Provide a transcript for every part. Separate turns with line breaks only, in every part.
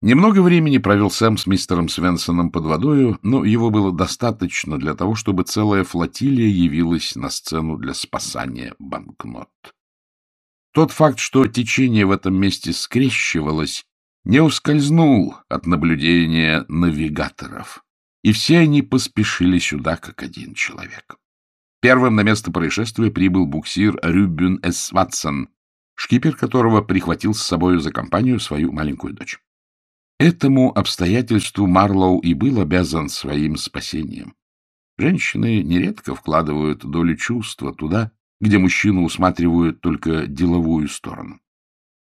Немного времени провел Сэм с мистером Свенсоном под водою, но его было достаточно для того, чтобы целая флотилия явилась на сцену для спасания банкнот. Тот факт, что течение в этом месте скрещивалось, не ускользнул от наблюдения навигаторов, и все они поспешили сюда как один человек. Первым на место происшествия прибыл буксир Рюбюн С. Ватсон, шкипер которого прихватил с собой за компанию свою маленькую дочь. Этому обстоятельству Марлоу и был обязан своим спасением. Женщины нередко вкладывают долю чувства туда, где мужчину усматривают только деловую сторону.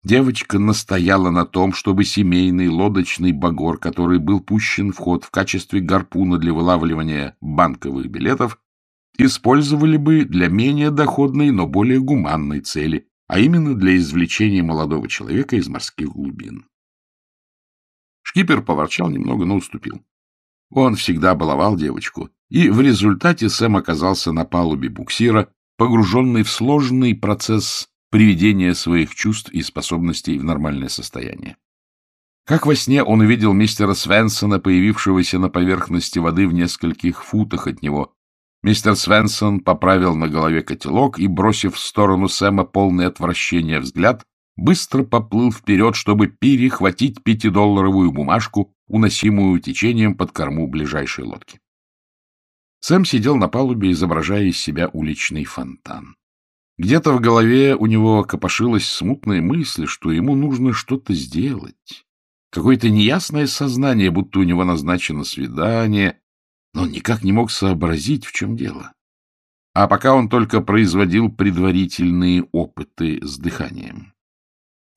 Девочка настояла на том, чтобы семейный лодочный багор, который был пущен в ход в качестве гарпуна для вылавливания банковых билетов, использовали бы для менее доходной, но более гуманной цели, а именно для извлечения молодого человека из морских глубин. Шкипер поворчал немного, но уступил. Он всегда баловал девочку, и в результате Сэм оказался на палубе буксира, погруженный в сложный процесс приведения своих чувств и способностей в нормальное состояние. Как во сне он увидел мистера Свенсона, появившегося на поверхности воды в нескольких футах от него. Мистер Свенсон поправил на голове котелок и, бросив в сторону Сэма полный отвращения взгляд, быстро поплыл вперед, чтобы перехватить пятидолларовую бумажку, уносимую течением под корму ближайшей лодки. Сэм сидел на палубе, изображая из себя уличный фонтан. Где-то в голове у него копошилась смутная мысль, что ему нужно что-то сделать. Какое-то неясное сознание, будто у него назначено свидание, но он никак не мог сообразить, в чем дело. А пока он только производил предварительные опыты с дыханием.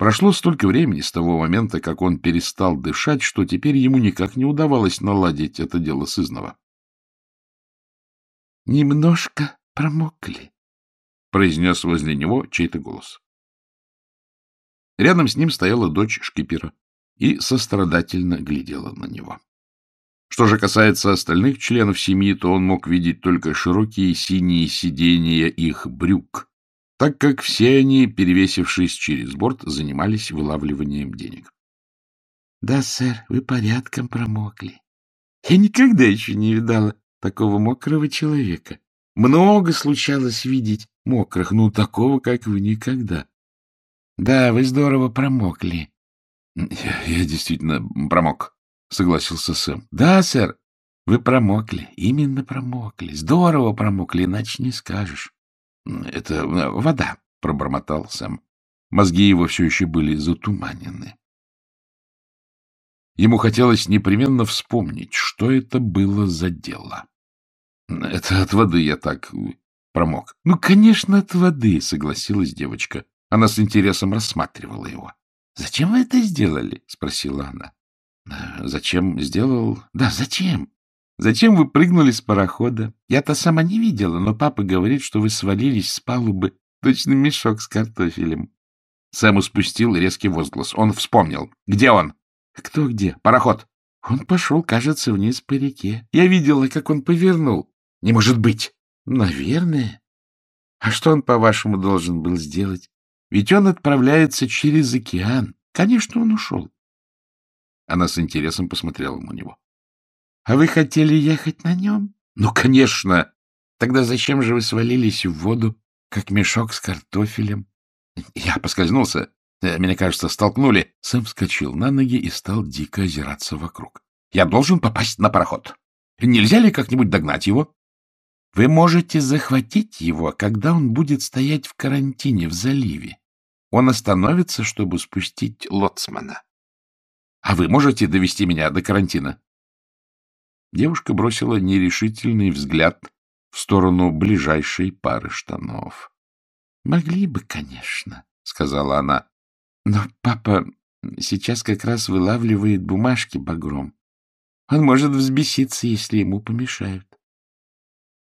Прошло столько времени с того момента, как он перестал дышать, что теперь ему никак не удавалось наладить это дело сызнова. — Немножко промокли, — произнес возле него чей-то голос. Рядом с ним стояла дочь шкипера и сострадательно глядела на него. Что же касается остальных членов семьи, то он мог видеть только широкие синие сиденья их брюк, так как все они, перевесившись через борт, занимались вылавливанием денег. — Да, сэр, вы порядком промокли. Я никогда еще не видала такого мокрого человека. Много случалось видеть мокрых, но такого, как вы, никогда. Да, вы здорово промокли. Я, я действительно промок, — согласился Сэм. — Да, сэр, вы промокли, именно промокли. Здорово промокли, иначе не скажешь. — Это э, вода, — пробормотал Сэм. Мозги его все еще были затуманены. Ему хотелось непременно вспомнить, что это было за дело. — Это от воды я так промок. — Ну, конечно, от воды, — согласилась девочка. Она с интересом рассматривала его. — Зачем вы это сделали? — спросила она. — Зачем сделал? — Да, зачем? Зачем вы прыгнули с парохода? Я-то сама не видела, но папа говорит, что вы свалились с палубы, точно мешок с картофелем. Сэму спустил резкий возглас. Он вспомнил. Где он? Кто где? Пароход. Он пошел, кажется, вниз по реке. Я видела, как он повернул. Не может быть. Наверное. А что он, по-вашему, должен был сделать? Ведь он отправляется через океан. Конечно, он ушел. Она с интересом посмотрела на него. — А вы хотели ехать на нем? — Ну, конечно. Тогда зачем же вы свалились в воду, как мешок с картофелем? Я поскользнулся. Э, меня, кажется, столкнули. Сэм вскочил на ноги и стал дико озираться вокруг. Я должен попасть на пароход. Нельзя ли как-нибудь догнать его? Вы можете захватить его, когда он будет стоять в карантине в заливе. Он остановится, чтобы спустить лоцмана. А вы можете довести меня до карантина? Девушка бросила нерешительный взгляд в сторону ближайшей пары штанов. — Могли бы, конечно, — сказала она. — Но папа сейчас как раз вылавливает бумажки багром. Он может взбеситься, если ему помешают.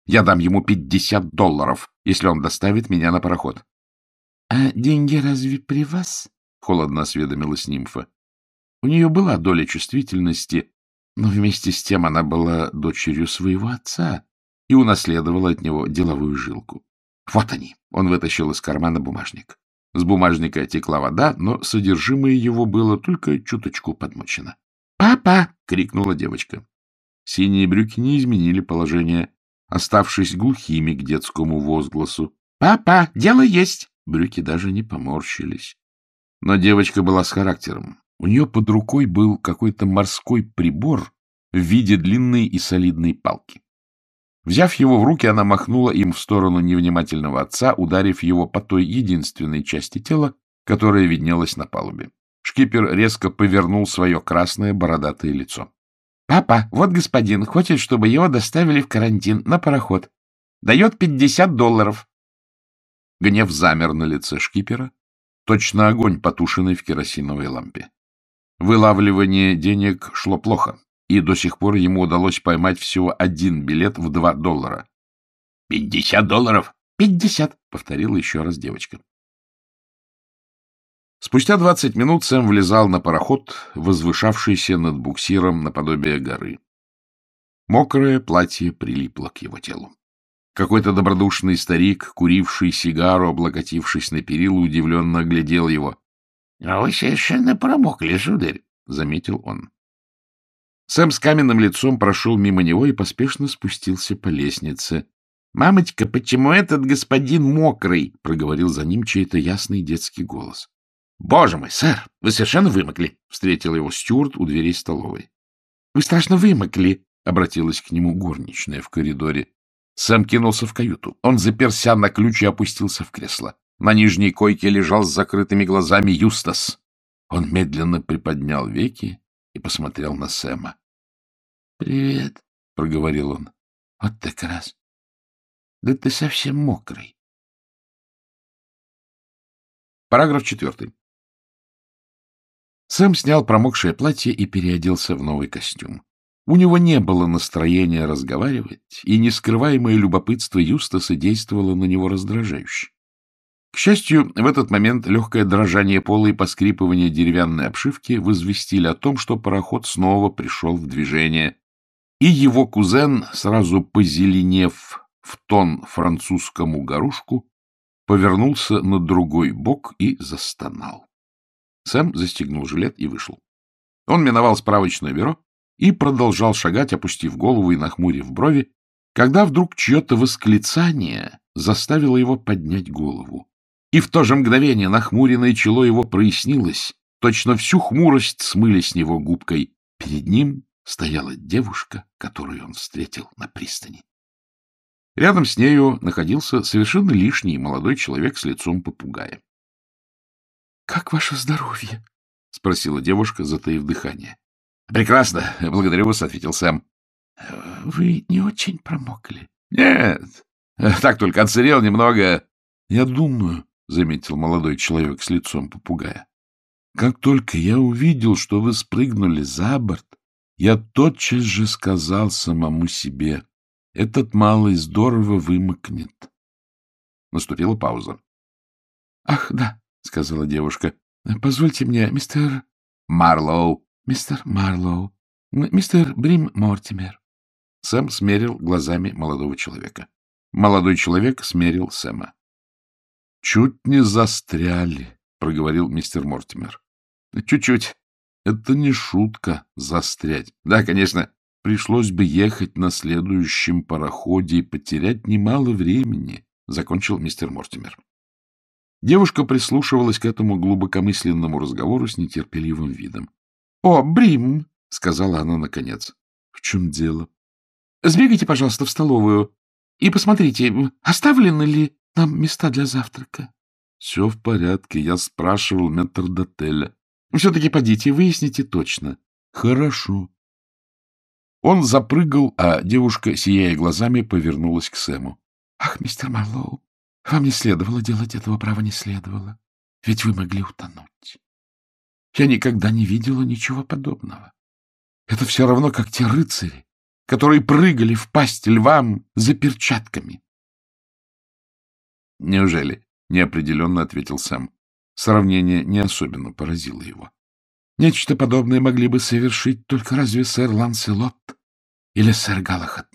Я дам ему пятьдесят долларов, если он доставит меня на пароход. — А деньги разве при вас? — холодно осведомилась нимфа. У нее была доля чувствительности, но вместе с тем она была дочерью своего отца и унаследовала от него деловую жилку. Вот они. Он вытащил из кармана бумажник. С бумажника текла вода, но содержимое его было только чуточку подмочено. «Папа!» — крикнула девочка. Синие брюки не изменили положение, оставшись глухими к детскому возгласу. «Папа, дело есть!» Брюки даже не поморщились. Но девочка была с характером. У нее под рукой был какой-то морской прибор в виде длинной и солидной палки. Взяв его в руки, она махнула им в сторону невнимательного отца, ударив его по той единственной части тела, которая виднелась на палубе. Шкипер резко повернул свое красное бородатое лицо. — Папа, вот господин хочет, чтобы его доставили в карантин на пароход. Дает пятьдесят долларов. Гнев замер на лице шкипера, точно огонь, потушенный в керосиновой лампе. Вылавливание денег шло плохо, и до сих пор ему удалось поймать всего один билет в два доллара. — Пятьдесят долларов? — Пятьдесят, — повторила еще раз девочка. Спустя двадцать минут Сэм влезал на пароход, возвышавшийся над буксиром наподобие горы. Мокрое платье прилипло к его телу. Какой-то добродушный старик, куривший сигару, облокотившись на перила, удивленно оглядел его. — А вы совершенно промокли, сударь, — заметил он. Сэм с каменным лицом прошел мимо него и поспешно спустился по лестнице. — Мамочка, почему этот господин мокрый? — проговорил за ним чей-то ясный детский голос. — Боже мой, сэр, вы совершенно вымокли! — встретил его Стюарт у дверей столовой. — Вы страшно вымокли! — обратилась к нему горничная в коридоре. Сэм кинулся в каюту. Он заперся на ключ и опустился в кресло. На нижней койке лежал с закрытыми глазами Юстас. Он медленно приподнял веки и посмотрел на Сэма. — Привет, — проговорил он. — Вот так раз. Да ты совсем мокрый. Параграф четвертый. Сэм снял промокшее платье и переоделся в новый костюм. У него не было настроения разговаривать, и нескрываемое любопытство Юстаса действовало на него раздражающе. К счастью, в этот момент легкое дрожание пола и поскрипывание деревянной обшивки возвестили о том, что пароход снова пришел в движение, и его кузен, сразу позеленев в тон французскому горушку, повернулся на другой бок и застонал. Сэм застегнул жилет и вышел. Он миновал справочное бюро и продолжал шагать, опустив голову и нахмурив брови, когда вдруг чье-то восклицание заставило его поднять голову. И в то же мгновение нахмуренное чело его прояснилось, точно всю хмурость смыли с него губкой. Перед ним стояла девушка, которую он встретил на пристани. Рядом с нею находился совершенно лишний молодой человек с лицом попугая. — Как ваше здоровье? — спросила девушка, затаив дыхание. — Прекрасно, благодарю вас, — ответил Сэм. — Вы не очень промокли? — Нет, так только отсырел немного. — Я думаю, — заметил молодой человек с лицом попугая. — Как только я увидел, что вы спрыгнули за борт, я тотчас же сказал самому себе, этот малый здорово вымокнет. Наступила пауза. — Ах, да, — сказала девушка. — Позвольте мне, мистер... — Марлоу. — Мистер Марлоу. Мистер Брим Мортимер. Сэм смерил глазами молодого человека. Молодой человек смерил Сэма. — Чуть не застряли, — проговорил мистер Мортимер. — Чуть-чуть. Это не шутка — застрять. Да, конечно, пришлось бы ехать на следующем пароходе и потерять немало времени, — закончил мистер Мортимер. Девушка прислушивалась к этому глубокомысленному разговору с нетерпеливым видом. — О, Брим! — сказала она наконец. — В чем дело? — Сбегайте, пожалуйста, в столовую и посмотрите, оставлены ли нам места для завтрака? — Все в порядке. Я спрашивал метрдотеля. — Все-таки подите, выясните точно. — Хорошо. Он запрыгал, а девушка, сияя глазами, повернулась к Сэму. — Ах, мистер Марлоу, вам не следовало делать этого, право не следовало. Ведь вы могли утонуть. Я никогда не видела ничего подобного. Это все равно, как те рыцари, которые прыгали в пасть львам за перчатками. «Неужели?» — неопределенно ответил Сэм. Сравнение не особенно поразило его. Нечто подобное могли бы совершить только разве сэр Ланселот или сэр Галахат.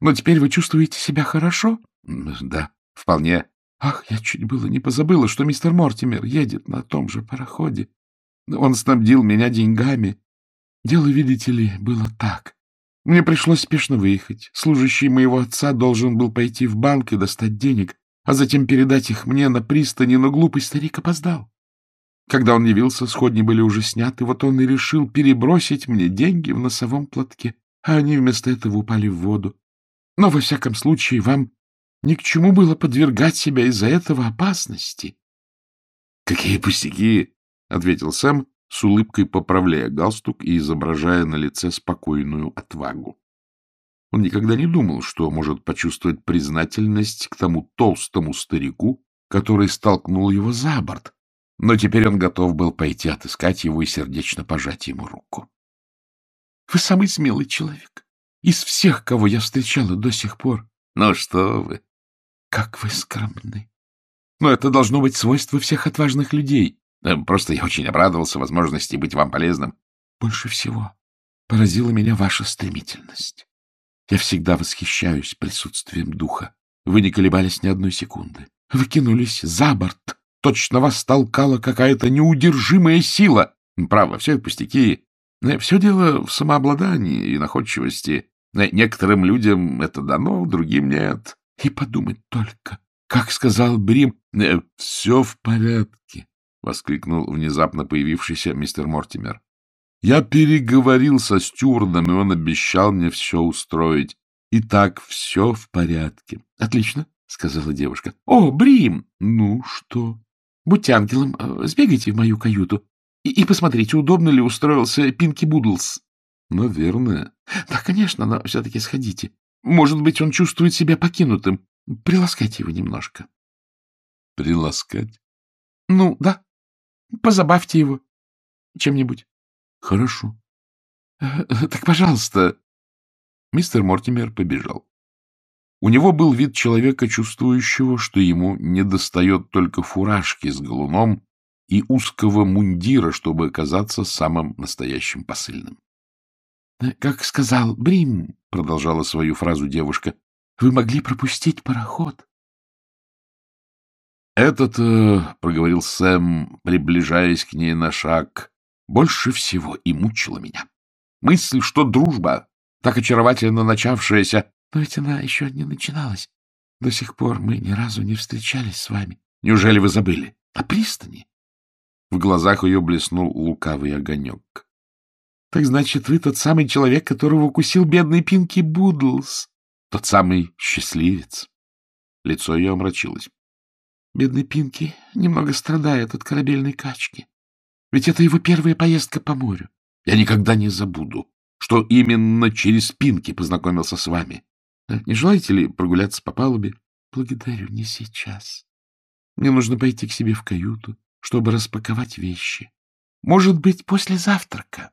Но теперь вы чувствуете себя хорошо? — Да, вполне.
Ах, я чуть было не позабыла, что мистер Мортимер едет на том же пароходе. Он снабдил меня деньгами. Дело, видите ли, было так. Мне пришлось спешно выехать. Служащий моего отца должен был пойти в банк и достать денег, а затем передать их мне на пристани, но глупый старик опоздал. Когда он явился, сходни были уже сняты, вот он и решил перебросить мне деньги в носовом платке, а они вместо этого упали в воду. Но, во всяком случае, вам ни к чему было подвергать себя из-за этого опасности.
— Какие пустяки! — ответил Сэм, с улыбкой поправляя галстук и изображая на лице спокойную отвагу. Он никогда не думал, что может почувствовать признательность к тому толстому старику, который столкнул его за борт, но теперь он готов был пойти отыскать его и сердечно пожать ему руку.
— Вы самый смелый человек из всех, кого я встречала до сих пор.
— Ну что вы!
— Как вы скромны! Но это должно быть свойство всех отважных людей.
Э, просто я очень обрадовался возможности быть вам полезным.
Больше всего поразила меня ваша стремительность. Я всегда восхищаюсь присутствием духа. Вы не колебались ни одной секунды. Вы кинулись за борт. Точно вас толкала какая-то неудержимая сила.
Право, все это пустяки. Э, все дело в самообладании и находчивости. Э, некоторым людям это дано, другим нет.
И подумать только, как сказал Брим,
э, все в порядке, — воскликнул внезапно появившийся мистер Мортимер. Я переговорил со стюардом, и он обещал мне все устроить. Итак, все в порядке.
— Отлично, — сказала девушка. — О, Брим! Ну что? Будьте ангелом, э, сбегайте в мою каюту и, и посмотрите, удобно ли устроился Пинки Будлс.
— Наверное.
— Да, конечно, но все-таки сходите. Может быть, он чувствует себя покинутым. Приласкайте его немножко.
— Приласкать?
— Ну, да. Позабавьте его чем-нибудь.
— Хорошо.
Э, — Так, пожалуйста.
Мистер Мортимер побежал. У него был вид человека, чувствующего, что ему недостает только фуражки с галуном и узкого мундира, чтобы оказаться самым настоящим посыльным.
— Как сказал Брим, — продолжала свою фразу девушка, — вы могли пропустить пароход.
— Это-то, — проговорил Сэм, приближаясь к ней на шаг, — больше всего и мучило меня. Мысль, что дружба, так очаровательно начавшаяся...
Но ведь она еще не начиналась. До сих пор мы ни разу не встречались с вами.
Неужели вы забыли?
На пристани.
В глазах ее блеснул лукавый огонек.
— Так значит, вы тот самый человек, которого укусил бедный Пинки Будлс?
— Тот самый счастливец. Лицо ее омрачилось.
— Бедный Пинки немного страдает от корабельной качки. Ведь это его первая поездка по морю.
Я никогда не забуду, что именно через Пинки познакомился с вами.
Не желаете ли прогуляться по палубе? — Благодарю, не сейчас. Мне нужно пойти к себе в каюту, чтобы распаковать вещи. Может быть, после завтрака.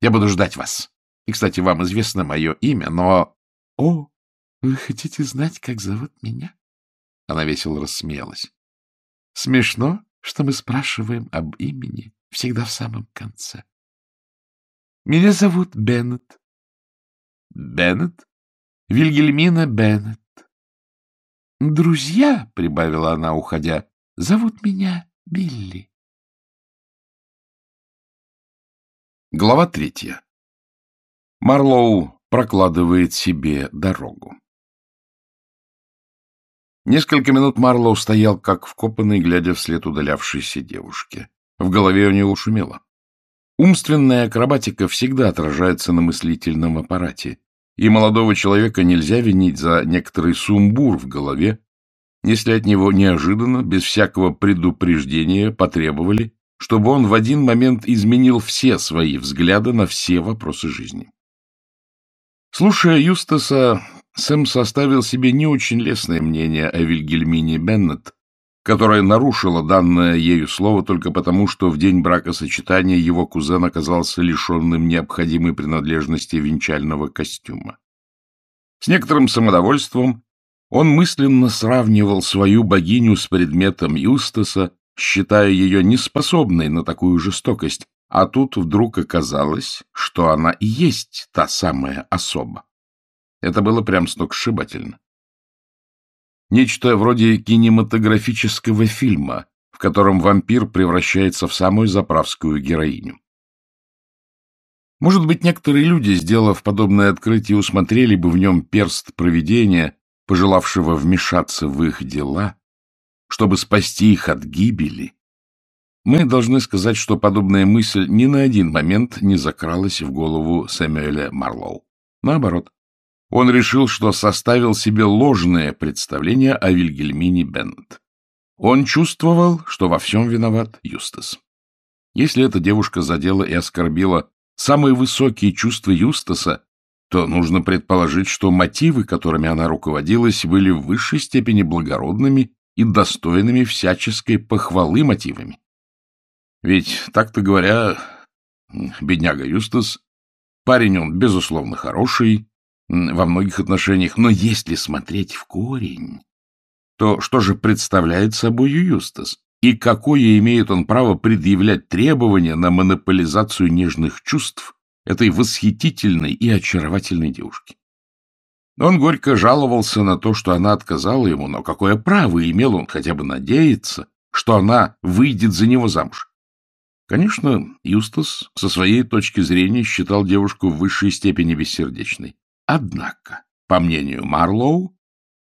Я буду ждать вас. И, кстати, вам известно мое имя, но...
— О, вы хотите знать, как зовут меня?
Она весело рассмеялась.
— Смешно, что мы спрашиваем об имени всегда в самом конце. Меня зовут Беннет.
— Беннет?
— Вильгельмина Беннет. — Друзья, — прибавила она, уходя, — зовут меня Билли.
Глава третья. Марлоу прокладывает себе дорогу. Несколько минут Марлоу стоял, как вкопанный, глядя вслед удалявшейся девушке. В голове у него шумело. Умственная акробатика всегда отражается на мыслительном аппарате, и молодого человека нельзя винить за некоторый сумбур в голове, если от него неожиданно, без всякого предупреждения, потребовали чтобы он в один момент изменил все свои взгляды на все вопросы жизни. Слушая Юстаса, Сэм составил себе не очень лестное мнение о Вильгельмине Беннет, которая нарушила данное ею слово только потому, что в день бракосочетания его кузен оказался лишенным необходимой принадлежности венчального костюма. С некоторым самодовольством он мысленно сравнивал свою богиню с предметом Юстаса считая ее неспособной на такую жестокость, а тут вдруг оказалось, что она и есть та самая особа. Это было прям сногсшибательно. Нечто вроде кинематографического фильма, в котором вампир превращается в самую заправскую героиню. Может быть, некоторые люди, сделав подобное открытие, усмотрели бы в нем перст провидения, пожелавшего вмешаться в их дела, чтобы спасти их от гибели. Мы должны сказать, что подобная мысль ни на один момент не закралась в голову Сэмюэля Марлоу. Наоборот, он решил, что составил себе ложное представление о Вильгельмине Беннет. Он чувствовал, что во всем виноват Юстас. Если эта девушка задела и оскорбила самые высокие чувства Юстаса, то нужно предположить, что мотивы, которыми она руководилась, были в высшей степени благородными и достойными всяческой похвалы мотивами. Ведь, так-то говоря, бедняга Юстас, парень он, безусловно, хороший во многих отношениях, но если смотреть в корень, то что же представляет собой Юстас? И какое имеет он право предъявлять требования на монополизацию нежных чувств этой восхитительной и очаровательной девушки? Он горько жаловался на то, что она отказала ему, но какое право имел он хотя бы надеяться, что она выйдет за него замуж? Конечно, Юстас со своей точки зрения считал девушку в высшей степени бессердечной. Однако, по мнению Марлоу,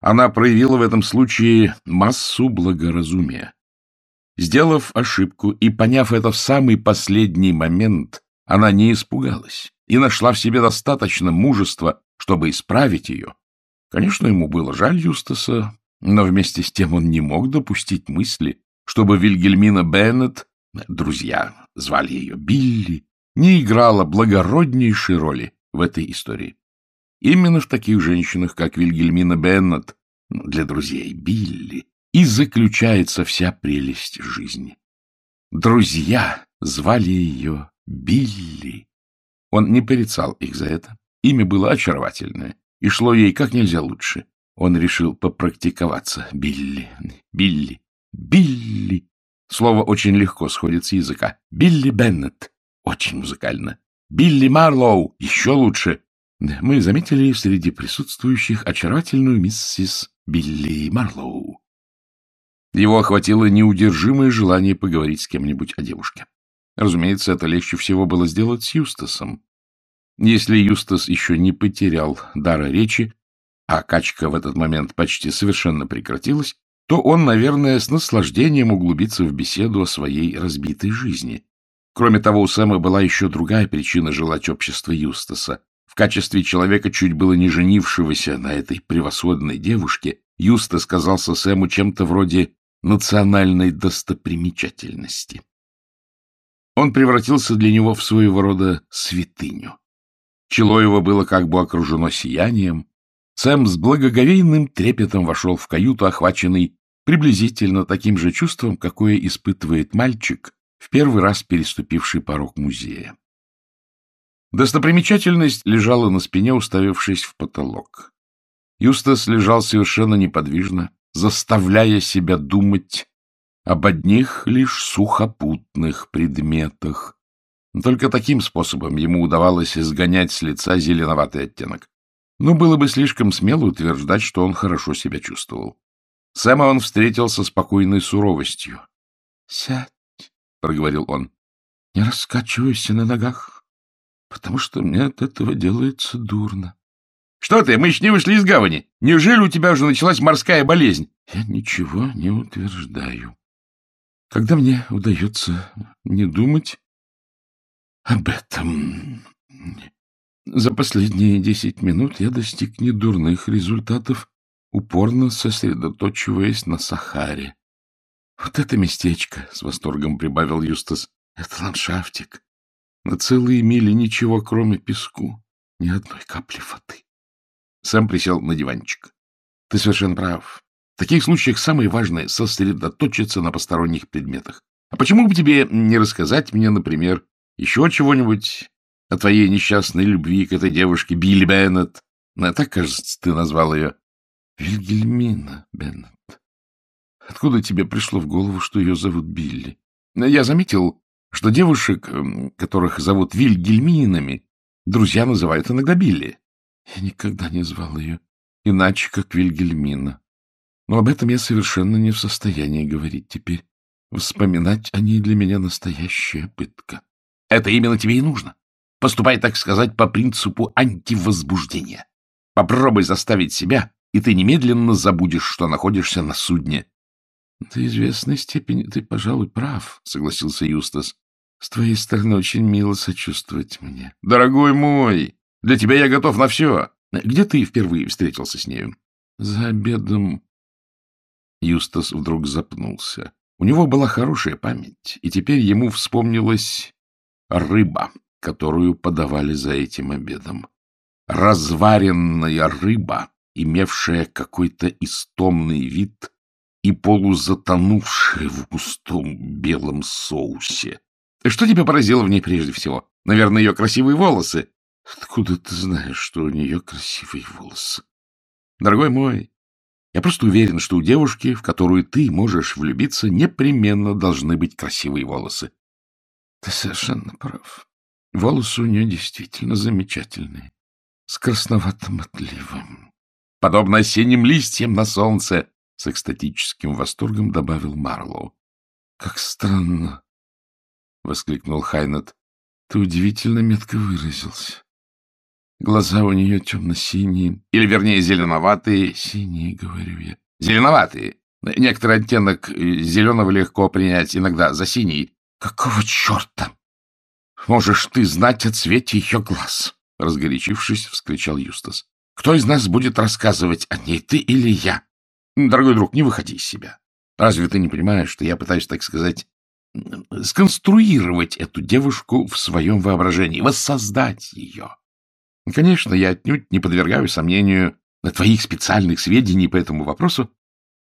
она проявила в этом случае массу благоразумия. Сделав ошибку и поняв это в самый последний момент, она не испугалась и нашла в себе достаточно мужества, чтобы исправить ее. Конечно, ему было жаль Юстаса, но вместе с тем он не мог допустить мысли, чтобы Вильгельмина Беннет, друзья звали ее Билли, не играла благороднейшей роли в этой истории. Именно в таких женщинах, как Вильгельмина Беннет, для друзей Билли, и заключается вся прелесть жизни. Друзья звали ее Билли. Он не порицал их за это. Имя было очаровательное, и шло ей как нельзя лучше. Он решил попрактиковаться. Билли, Билли, Билли. Слово очень легко сходит с языка. Билли Беннет. Очень музыкально. Билли Марлоу. Еще лучше. Мы заметили среди присутствующих очаровательную миссис Билли Марлоу. Его охватило неудержимое желание поговорить с кем-нибудь о девушке. Разумеется, это легче всего было сделать с Юстасом. Если Юстас еще не потерял дара речи, а качка в этот момент почти совершенно прекратилась, то он, наверное, с наслаждением углубится в беседу о своей разбитой жизни. Кроме того, у Сэма была еще другая причина желать общества Юстаса. В качестве человека, чуть было не женившегося на этой превосходной девушке, Юстас казался Сэму чем-то вроде национальной достопримечательности. Он превратился для него в своего рода святыню. Чело его было как бы окружено сиянием. Сэм с благоговейным трепетом вошел в каюту, охваченный приблизительно таким же чувством, какое испытывает мальчик, в первый раз переступивший порог музея. Достопримечательность лежала на спине, уставившись в потолок. Юстас лежал совершенно неподвижно, заставляя себя думать об одних лишь сухопутных предметах. Только таким способом ему удавалось изгонять с лица зеленоватый оттенок. Но было бы слишком смело утверждать, что он хорошо себя чувствовал. Сэма он встретил со спокойной суровостью. — Сядь, — проговорил он, — не раскачивайся на ногах, потому что мне от этого делается дурно. Что ты, мы еще не вышли из гавани. Неужели у тебя уже началась морская болезнь? Я ничего не утверждаю. Когда мне удается не думать об этом... За последние десять минут я достиг недурных результатов, упорно сосредоточиваясь на Сахаре. Вот это местечко, — с восторгом прибавил Юстас, — это ландшафтик. На целые мили ничего, кроме песку, ни одной капли воды. Сэм присел на диванчик. — Ты совершенно прав. В таких случаях самое важное — сосредоточиться на посторонних предметах. А почему бы тебе не рассказать мне, например, еще чего-нибудь о твоей несчастной любви к этой девушке Билли Беннет? А так, кажется, ты назвал ее. Вильгельмина Беннет. Откуда тебе пришло в голову, что ее зовут Билли? Я заметил, что девушек, которых зовут Вильгельминами, друзья называют иногда Билли. Я никогда не звал ее иначе, как Вильгельмина.
Но об этом я совершенно не в состоянии говорить теперь. Вспоминать о ней для меня настоящая пытка.
Это именно тебе и нужно. Поступай, так сказать, по принципу антивозбуждения. Попробуй заставить себя, и ты немедленно забудешь, что находишься на судне.
— До известной степени ты, пожалуй, прав, — согласился Юстас. — С твоей стороны очень мило сочувствовать мне.
— Дорогой мой, для тебя я готов на все. Где ты впервые встретился с нею?
— За обедом.
Юстас вдруг запнулся. У него была хорошая память, и теперь ему вспомнилась рыба, которую подавали за этим обедом. Разваренная рыба, имевшая какой-то истомный вид и полузатонувшая в густом белом соусе. Что тебя поразило в ней прежде всего? Наверное, ее красивые волосы.
Откуда ты знаешь, что у нее красивые волосы?
Дорогой мой, я просто уверен, что у девушки, в которую ты можешь влюбиться, непременно должны быть красивые волосы.
Ты совершенно прав. Волосы у нее действительно замечательные, с красноватым отливом.
Подобно осенним листьям на солнце, с экстатическим восторгом добавил Марлоу.
— Как странно! — воскликнул Хайнет. — Ты удивительно метко выразился. Глаза у нее темно-синие,
или, вернее, зеленоватые.
Синие, говорю я.
Зеленоватые. Некоторый оттенок э, зеленого легко принять иногда за синий.
Какого черта? Можешь ты знать о цвете ее глаз? Разгорячившись, вскричал Юстас. Кто из нас будет рассказывать о ней, ты или я?
Дорогой друг, не выходи из себя. Разве ты не понимаешь, что я пытаюсь, так сказать, сконструировать эту девушку в своем воображении, воссоздать ее? Конечно, я отнюдь не подвергаю сомнению твоих специальных сведений по этому вопросу,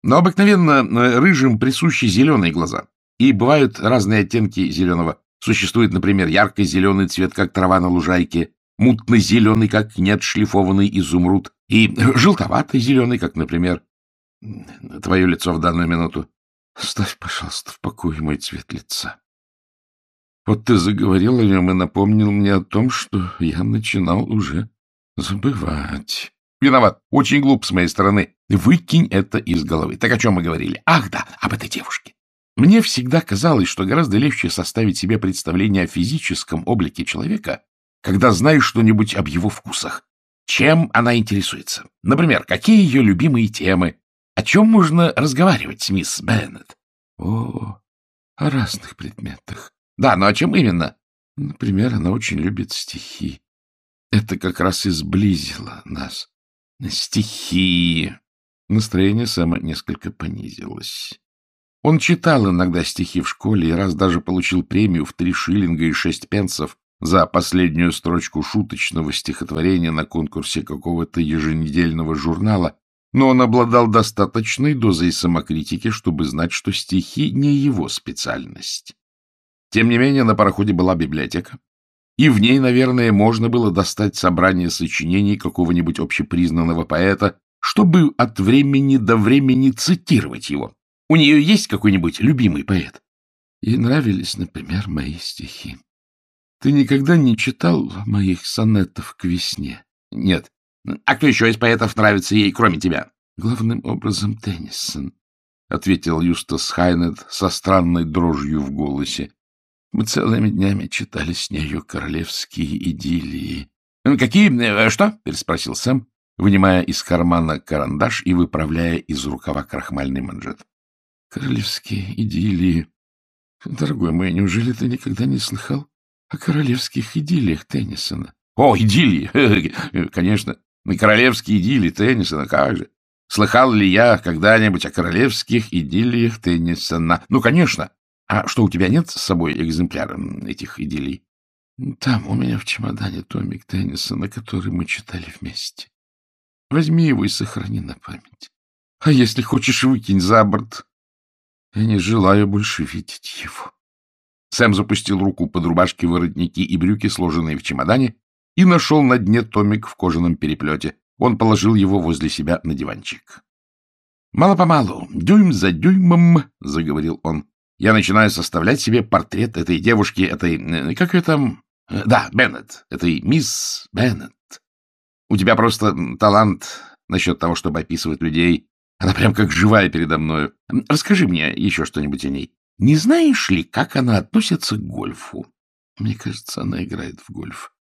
но обыкновенно э, рыжим присущи зеленые глаза, и бывают разные оттенки зеленого. Существует, например, ярко-зеленый цвет, как трава на лужайке, мутно-зеленый, как неотшлифованный изумруд, и желтоватый зеленый, как, например, твое лицо в данную минуту.
Ставь, пожалуйста, в покое мой цвет лица. Вот ты заговорил о нем и напомнил мне о том, что я начинал уже забывать.
Виноват. Очень глуп с моей стороны. Выкинь это из головы. Так о чем мы говорили? Ах, да, об этой девушке. Мне всегда казалось, что гораздо легче составить себе представление о физическом облике человека, когда знаешь что-нибудь об его вкусах. Чем она интересуется? Например, какие ее любимые темы? О чем можно разговаривать мисс Беннет?
О, о разных предметах.
Да, но о чем именно?
Например, она очень любит стихи. Это как раз и сблизило нас.
Стихи.
Настроение Сэма несколько понизилось. Он читал иногда стихи в школе и раз даже получил премию в три шиллинга и шесть пенсов за последнюю строчку шуточного стихотворения на конкурсе какого-то еженедельного журнала, но он обладал достаточной дозой самокритики, чтобы знать, что стихи не его специальность. Тем не менее, на пароходе была библиотека, и в ней, наверное, можно было достать собрание сочинений какого-нибудь общепризнанного поэта, чтобы от времени до времени цитировать его. У нее есть какой-нибудь любимый поэт? Ей нравились, например, мои стихи. Ты никогда не читал моих сонетов к весне?
Нет. А кто еще из поэтов нравится ей, кроме тебя?
Главным образом Теннисон, — ответил Юстас Хайнет со странной дрожью в голосе. Мы целыми днями читали с нею королевские идиллии.
«Ну, — Какие? Э, что? — переспросил Сэм, вынимая из кармана карандаш и выправляя из рукава крахмальный манжет.
— Королевские идиллии. Дорогой мой, неужели ты никогда не слыхал о королевских идиллиях Теннисона?
— О, идиллии! Конечно, королевские идиллии Теннисона, как же! Слыхал ли я когда-нибудь о королевских идиллиях Теннисона? Ну, конечно! А что, у тебя нет с собой экземпляра этих идиллий?
Там у меня в чемодане томик Теннисона, который мы читали вместе. Возьми его и сохрани на память.
А если хочешь, выкинь за борт.
Я не желаю больше видеть его.
Сэм запустил руку под рубашки, воротники и брюки, сложенные в чемодане, и нашел на дне томик в кожаном переплете. Он положил его возле себя на диванчик. — Мало-помалу, дюйм за дюймом, — заговорил он, я начинаю составлять себе портрет этой девушки, этой... Э, как ее там? Да, Беннет. Этой мисс Беннет. У тебя просто талант насчет того, чтобы описывать людей. Она прям как живая передо мною. Расскажи мне еще что-нибудь о ней. Не знаешь ли, как она относится к гольфу?
Мне кажется, она играет в гольф.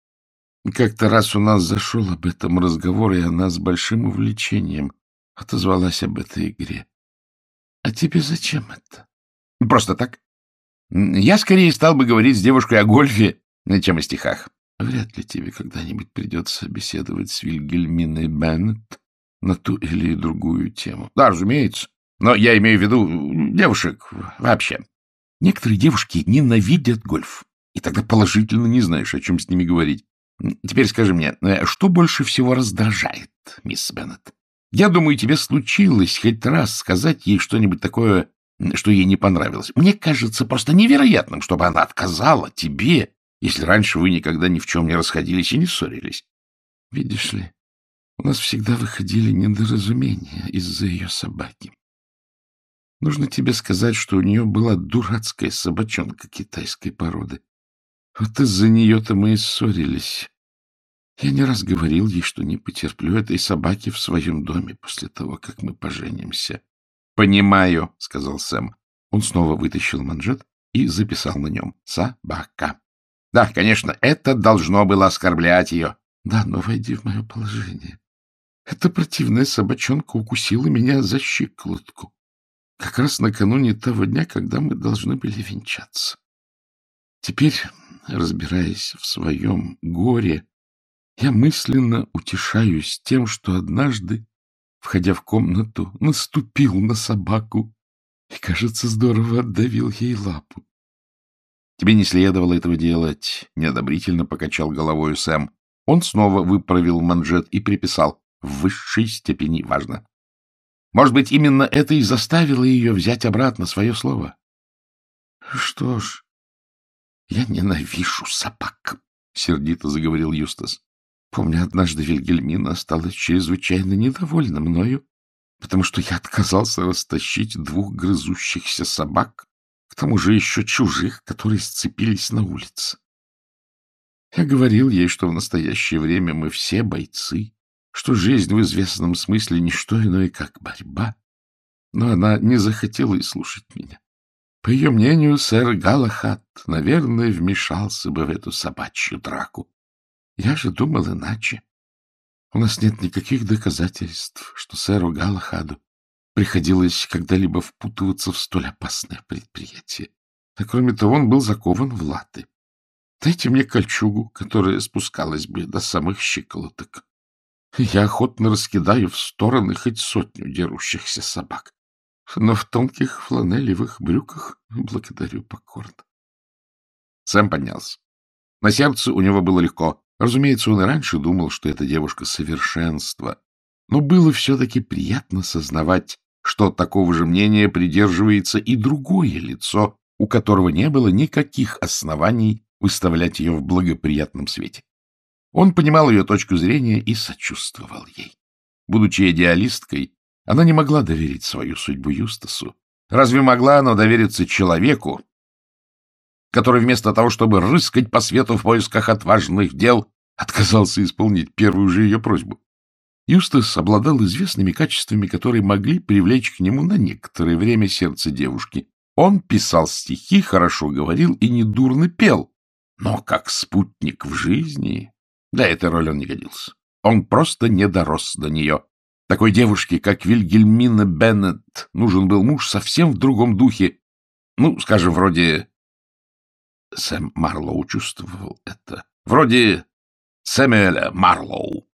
Как-то раз у нас зашел об этом разговор, и она с большим увлечением отозвалась об этой игре. А тебе зачем это?
Просто так. Я скорее стал бы говорить с девушкой о гольфе, чем о стихах.
Вряд ли тебе когда-нибудь придется беседовать с Вильгельминой Беннет на ту или другую тему.
Да, разумеется. Но я имею в виду девушек вообще. Некоторые девушки ненавидят гольф, и тогда положительно не знаешь, о чем с ними говорить. Теперь скажи мне, э, что больше всего раздражает, мисс Беннет? Я думаю, тебе случилось хоть раз сказать ей что-нибудь такое, что ей не понравилось. Мне кажется просто невероятным, чтобы она отказала тебе, если раньше вы никогда ни в чем не расходились и не ссорились.
Видишь ли, у нас всегда выходили недоразумения из-за ее собаки. Нужно тебе сказать, что у нее была дурацкая собачонка китайской породы. Вот из-за нее-то мы и ссорились. Я не раз говорил ей, что не потерплю этой собаки в своем доме после того, как мы поженимся.
— Понимаю, — сказал Сэм. Он снова вытащил манжет и записал на нем «собака». Да, конечно, это должно было оскорблять ее.
Да, но войди в мое положение. Эта противная собачонка укусила меня за щиколотку. Как раз накануне того дня, когда мы должны были венчаться. Теперь разбираясь в своем горе, я мысленно утешаюсь тем, что однажды, входя в комнату, наступил на собаку и, кажется, здорово отдавил ей лапу.
— Тебе не следовало этого делать, — неодобрительно покачал головой Сэм. Он снова выправил манжет и приписал. В высшей степени важно. Может быть, именно это и заставило ее взять обратно свое слово?
— Что ж, — Я ненавижу собак, — сердито заговорил Юстас. Помню, однажды Вильгельмина осталась чрезвычайно недовольна мною, потому что я отказался растащить двух грызущихся собак, к тому же еще чужих, которые сцепились на улице. Я говорил ей, что в настоящее время мы все бойцы, что жизнь в известном смысле не что иное, как борьба, но она не захотела и слушать меня. По ее мнению, сэр Галахат, наверное, вмешался бы в эту собачью драку. Я же думал иначе. У нас нет никаких доказательств, что сэру Галахаду приходилось когда-либо впутываться в столь опасное предприятие. А кроме того, он был закован в латы. Дайте мне кольчугу, которая спускалась бы до самых щиколоток. Я охотно раскидаю в стороны хоть сотню дерущихся собак но в тонких фланелевых брюках благодарю покорно.
Сэм поднялся. На сердце у него было легко. Разумеется, он и раньше думал, что эта девушка — совершенство. Но было все-таки приятно сознавать, что такого же мнения придерживается и другое лицо, у которого не было никаких оснований выставлять ее в благоприятном свете. Он понимал ее точку зрения и сочувствовал ей. Будучи идеалисткой, она не могла доверить свою судьбу Юстасу. Разве могла она довериться человеку, который вместо того, чтобы рыскать по свету в поисках отважных дел, отказался исполнить первую же ее просьбу? Юстас обладал известными качествами, которые могли привлечь к нему на некоторое время сердце девушки. Он писал стихи, хорошо говорил и недурно пел, но как спутник в жизни для этой роли он не годился. Он просто не дорос до нее. Такой девушке, как Вильгельмина Беннет, нужен был муж совсем в другом духе. Ну, скажем, вроде... Сэм Марлоу чувствовал это. Вроде Сэмюэля Марлоу.